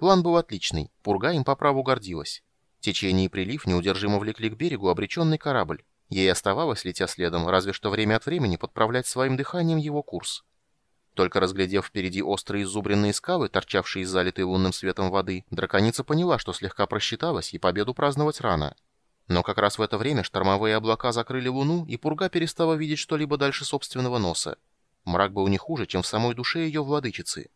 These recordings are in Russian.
План был отличный, пурга им по праву гордилась. Течение и прилив неудержимо влекли к берегу обреченный корабль. Ей оставалось, летя следом, разве что время от времени подправлять своим дыханием его курс. Только разглядев впереди острые изубренные скалы, торчавшие из залитой лунным светом воды, драконица поняла, что слегка просчиталась и победу праздновать рано. Но как раз в это время штормовые облака закрыли луну, и пурга перестала видеть что-либо дальше собственного носа. Мрак был не хуже, чем в самой душе ее владычицы.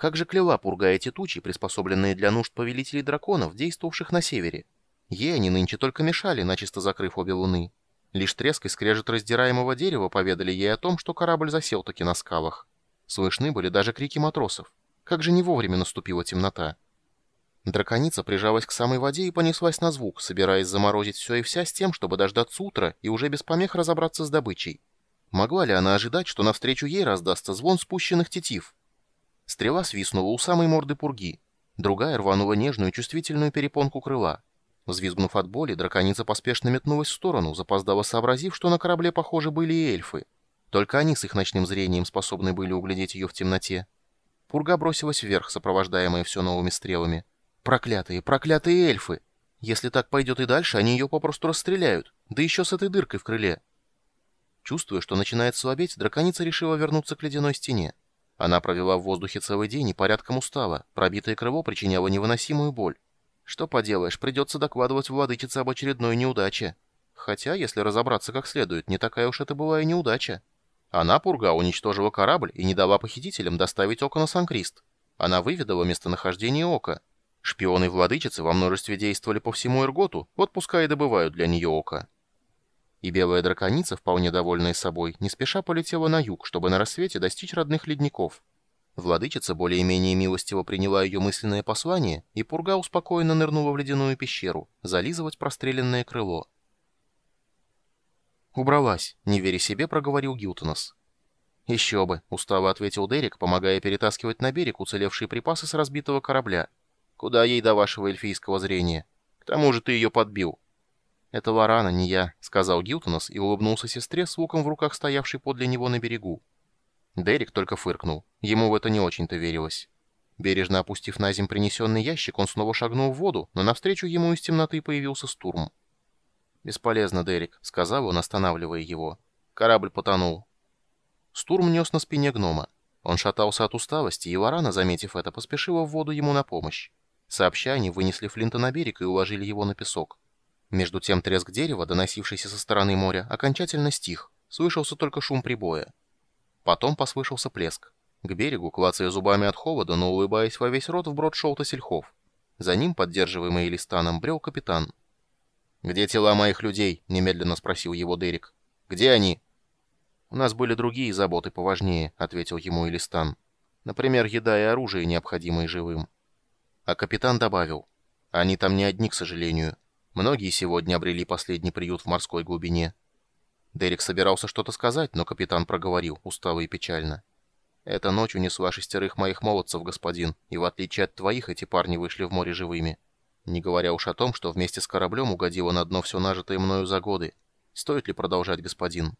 Как же клела пурга эти тучи, приспособленные для нужд повелителей драконов, действовавших на севере? Ей они нынче только мешали, начисто закрыв обе луны. Лишь треск и скрежет раздираемого дерева поведали ей о том, что корабль засел таки на скалах. Слышны были даже крики матросов. Как же не вовремя наступила темнота. Драконица прижалась к самой воде и понеслась на звук, собираясь заморозить все и вся с тем, чтобы дождаться утра и уже без помех разобраться с добычей. Могла ли она ожидать, что навстречу ей раздастся звон спущенных тетив? Стрела свистнула у самой морды пурги. Другая рванула нежную чувствительную перепонку крыла. Взвизгнув от боли, драконица поспешно метнулась в сторону, запоздало сообразив, что на корабле, похоже, были и эльфы. Только они с их ночным зрением способны были углядеть ее в темноте. Пурга бросилась вверх, сопровождаемая все новыми стрелами. «Проклятые, проклятые эльфы! Если так пойдет и дальше, они ее попросту расстреляют, да еще с этой дыркой в крыле». Чувствуя, что начинает слабеть, драконица решила вернуться к ледяной стене. Она провела в воздухе целый день и порядком устала. Пробитое крыло причиняло невыносимую боль. Что поделаешь, придется докладывать владычице об очередной неудаче. Хотя, если разобраться как следует, не такая уж это была и неудача. Она, Пурга, уничтожила корабль и не дала похитителям доставить око на Санкрист. Она выведала местонахождение ока. Шпионы владычицы во множестве действовали по всему Эрготу, вот пускай и добывают для нее око. И белая драконица, вполне довольная собой, не спеша полетела на юг, чтобы на рассвете достичь родных ледников. Владычица более-менее милостиво приняла ее мысленное послание, и пурга успокоенно нырнула в ледяную пещеру, зализывать простреленное крыло. «Убралась», — не веря себе, проговорил Гилтонос. «Еще бы», — устало ответил Дерек, помогая перетаскивать на берег уцелевшие припасы с разбитого корабля. «Куда ей до вашего эльфийского зрения? К тому же ты ее подбил». «Это Лорана, не я», — сказал Гилтонос и улыбнулся сестре с луком в руках, стоявшей подле него на берегу. Дерек только фыркнул. Ему в это не очень-то верилось. Бережно опустив на земь принесенный ящик, он снова шагнул в воду, но навстречу ему из темноты появился Стурм. «Бесполезно, Дерек», — сказал он, останавливая его. «Корабль потонул». Стурм нес на спине гнома. Он шатался от усталости, и Лорана, заметив это, поспешила в воду ему на помощь. Сообща они вынесли Флинта на берег и уложили его на песок. Между тем треск дерева, доносившийся со стороны моря, окончательно стих, слышался только шум прибоя. Потом послышался плеск. К берегу, клацая зубами от холода, но улыбаясь во весь рот, вброд шел Тосельхов. За ним, поддерживаемый Элистаном, брел капитан. «Где тела моих людей?» — немедленно спросил его Дерек. «Где они?» «У нас были другие заботы поважнее», — ответил ему Элистан. «Например, еда и оружие, необходимые живым». А капитан добавил. «Они там не одни, к сожалению. Многие сегодня обрели последний приют в морской глубине. Дерек собирался что-то сказать, но капитан проговорил, устало и печально. «Эта ночь унесла шестерых моих молодцев, господин, и в отличие от твоих, эти парни вышли в море живыми. Не говоря уж о том, что вместе с кораблем угодило на дно все нажитое мною за годы. Стоит ли продолжать, господин?»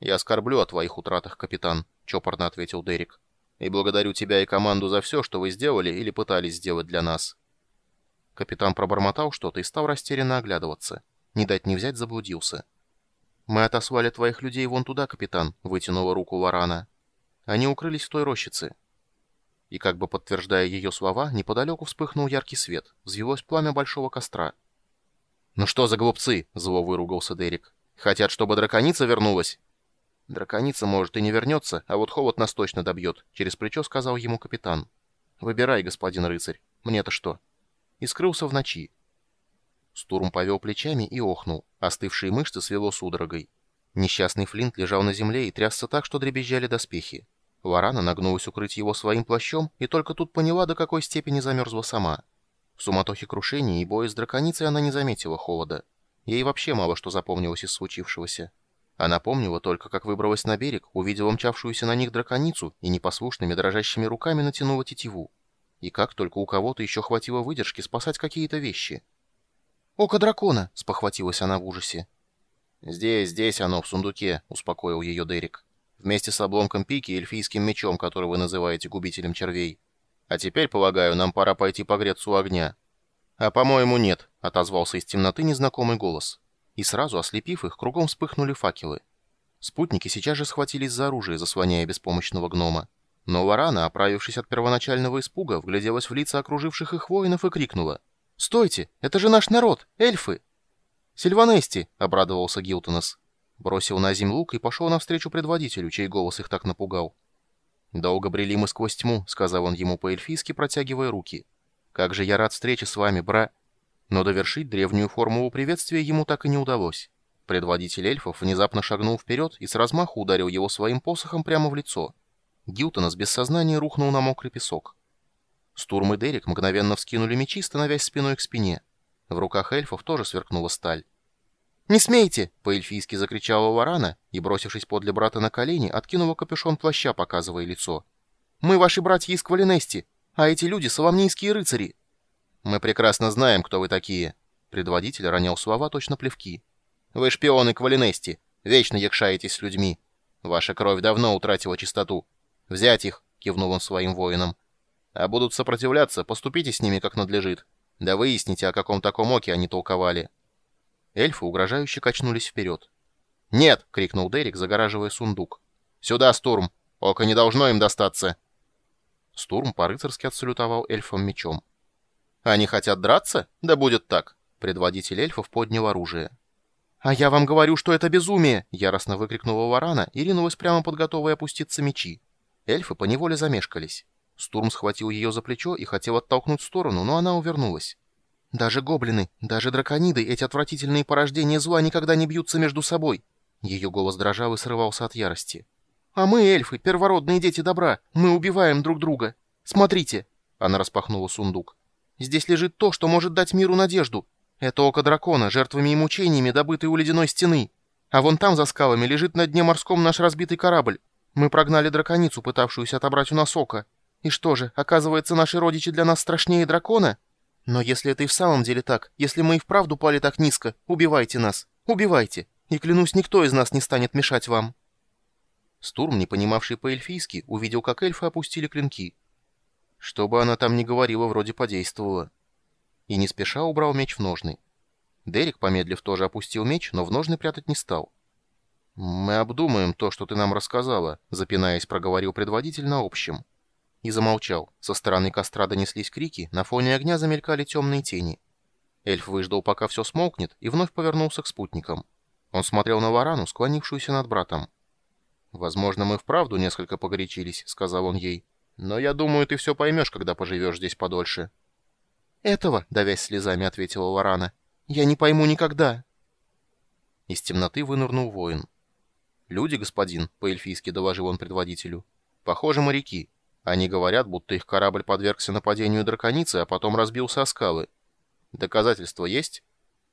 «Я оскорблю о твоих утратах, капитан», — чопорно ответил Дерек. «И благодарю тебя и команду за все, что вы сделали или пытались сделать для нас». Капитан пробормотал что-то и стал растерянно оглядываться. Не дать не взять заблудился. «Мы отослали твоих людей вон туда, капитан», — вытянула руку Лорана. «Они укрылись в той рощице». И как бы подтверждая ее слова, неподалеку вспыхнул яркий свет, взвелось пламя большого костра. «Ну что за глупцы?» — зло выругался Дерек. «Хотят, чтобы драконица вернулась?» «Драконица, может, и не вернется, а вот холод нас точно добьет», — через плечо сказал ему капитан. «Выбирай, господин рыцарь. Мне-то что?» И скрылся в ночи. Стурм повел плечами и охнул. Остывшие мышцы свело судорогой. Несчастный Флинт лежал на земле и трясся так, что дребезжали доспехи. Варана нагнулась укрыть его своим плащом и только тут поняла, до какой степени замерзла сама. В суматохе крушения и боя с драконицей она не заметила холода. Ей вообще мало что запомнилось из случившегося. Она помнила только, как выбралась на берег, увидела мчавшуюся на них драконицу и непослушными дрожащими руками натянула тетиву. И как только у кого-то еще хватило выдержки спасать какие-то вещи. «Око дракона!» — спохватилась она в ужасе. «Здесь, здесь оно, в сундуке», — успокоил ее Дерек. «Вместе с обломком пики и эльфийским мечом, который вы называете губителем червей». А теперь, полагаю, нам пора пойти погреться у огня». «А, по-моему, нет», — отозвался из темноты незнакомый голос. И сразу, ослепив их, кругом вспыхнули факелы. Спутники сейчас же схватились за оружие, заслоняя беспомощного гнома. Но Варана, оправившись от первоначального испуга, вгляделась в лица окруживших их воинов и крикнула. «Стойте! Это же наш народ! Эльфы!» «Сильванести!» — обрадовался Гилтонос. Бросил на землю лук и пошел навстречу предводителю, чей голос их так напугал. «Долго брели мы сквозь тьму», — сказал он ему по-эльфийски, протягивая руки. «Как же я рад встрече с вами, бра...» Но довершить древнюю формулу приветствия ему так и не удалось. Предводитель эльфов внезапно шагнул вперед и с размаху ударил его своим посохом прямо в лицо. Гилтонос без сознания рухнул на мокрый песок. Стурм и Дерек мгновенно вскинули мечи, становясь спиной к спине. В руках эльфов тоже сверкнула сталь. «Не смейте!» — по-эльфийски закричала Варана и, бросившись подле брата на колени, откинула капюшон плаща, показывая лицо. «Мы ваши братья из Квалинести, а эти люди — соломнийские рыцари!» «Мы прекрасно знаем, кто вы такие!» Предводитель ронял слова точно плевки. «Вы шпионы Квалинести, вечно якшаетесь с людьми. Ваша кровь давно утратила чистоту. Взять их!» — кивнул он своим воинам. «А будут сопротивляться, поступите с ними как надлежит. Да выясните, о каком таком оке они толковали». Эльфы угрожающе качнулись вперед. «Нет!» — крикнул Дерек, загораживая сундук. «Сюда, Стурм! Око не должно им достаться!» Стурм по-рыцарски отсалютовал эльфам мечом. «Они хотят драться? Да будет так!» Предводитель эльфов поднял оружие. «А я вам говорю, что это безумие!» — яростно выкрикнула Варана и ринулась прямо под готовые опуститься мечи. Эльфы поневоле замешкались. Стурм схватил ее за плечо и хотел оттолкнуть в сторону, но она увернулась. Даже гоблины, даже дракониды, эти отвратительные порождения зла никогда не бьются между собой. Ее голос дрожал и срывался от ярости. А мы, эльфы, первородные дети добра, мы убиваем друг друга. Смотрите. Она распахнула сундук. Здесь лежит то, что может дать миру надежду. Это око дракона, жертвами и мучениями, добытое у ледяной стены. А вон там, за скалами, лежит на дне морском наш разбитый корабль. Мы прогнали драконицу, пытавшуюся отобрать у нас око. И что же, оказывается, наши родичи для нас страшнее дракона? Но если это и в самом деле так, если мы и вправду пали так низко, убивайте нас, убивайте, и клянусь, никто из нас не станет мешать вам». Стурм, не понимавший по-эльфийски, увидел, как эльфы опустили клинки. Что бы она там ни говорила, вроде подействовала. И не спеша убрал меч в ножны. Дерек, помедлив, тоже опустил меч, но в ножны прятать не стал. «Мы обдумаем то, что ты нам рассказала», — запинаясь, проговорил предводитель на общем и замолчал. Со стороны костра донеслись крики, на фоне огня замелькали темные тени. Эльф выждал, пока все смолкнет, и вновь повернулся к спутникам. Он смотрел на Варану, склонившуюся над братом. «Возможно, мы вправду несколько погорячились», — сказал он ей. «Но я думаю, ты все поймешь, когда поживешь здесь подольше». «Этого», — давясь слезами, ответила Варана, — «я не пойму никогда». Из темноты вынырнул воин. «Люди, господин», — по-эльфийски доложил он предводителю, — «похоже, моряки. Они говорят, будто их корабль подвергся нападению драконицы, а потом разбился о скалы. Доказательства есть?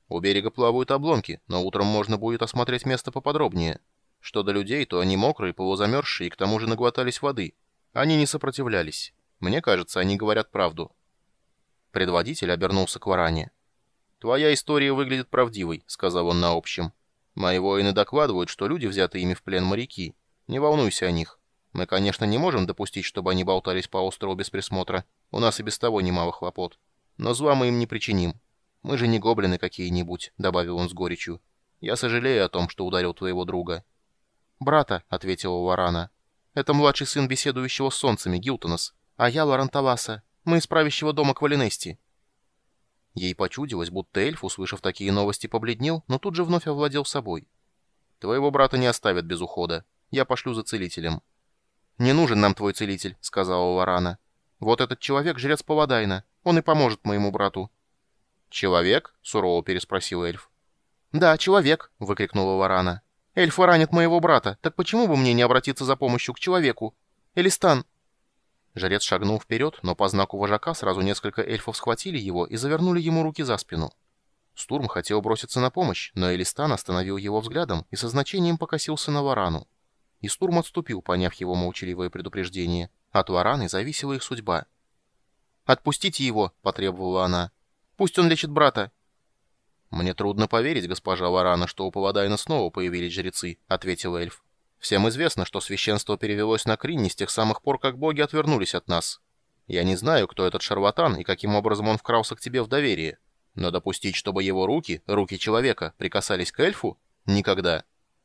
У берега плавают обломки, но утром можно будет осмотреть место поподробнее. Что до людей, то они мокрые, полузамерзшие и к тому же наглотались воды. Они не сопротивлялись. Мне кажется, они говорят правду. Предводитель обернулся к Варане. «Твоя история выглядит правдивой», — сказал он на общем. «Мои воины докладывают, что люди, взятые ими в плен моряки. Не волнуйся о них. Мы, конечно, не можем допустить, чтобы они болтались по острову без присмотра. У нас и без того немало хлопот. Но зла мы им не причиним. Мы же не гоблины какие-нибудь», — добавил он с горечью. «Я сожалею о том, что ударил твоего друга». «Брата», — ответила Варана. «Это младший сын беседующего с солнцами, Гилтонос. А я Ларантаваса. Мы из правящего дома Квалинести». Ей почудилось, будто эльф, услышав такие новости, побледнел, но тут же вновь овладел собой. «Твоего брата не оставят без ухода. Я пошлю за целителем». «Не нужен нам твой целитель», — сказала Лорана. «Вот этот человек — жрец Паладайна. Он и поможет моему брату». «Человек?» — сурово переспросил эльф. «Да, человек», — выкрикнула Лорана. «Эльфы ранят моего брата, так почему бы мне не обратиться за помощью к человеку? Элистан!» Жрец шагнул вперед, но по знаку вожака сразу несколько эльфов схватили его и завернули ему руки за спину. Стурм хотел броситься на помощь, но Элистан остановил его взглядом и со значением покосился на Варану и Стурм отступил, поняв его молчаливое предупреждение. От Вараны зависела их судьба. «Отпустите его!» — потребовала она. «Пусть он лечит брата!» «Мне трудно поверить, госпожа Варана, что у Павадайна снова появились жрецы», — ответил эльф. «Всем известно, что священство перевелось на Кринни с тех самых пор, как боги отвернулись от нас. Я не знаю, кто этот шарлатан и каким образом он вкрался к тебе в доверие. Но допустить, чтобы его руки, руки человека, прикасались к эльфу? Никогда.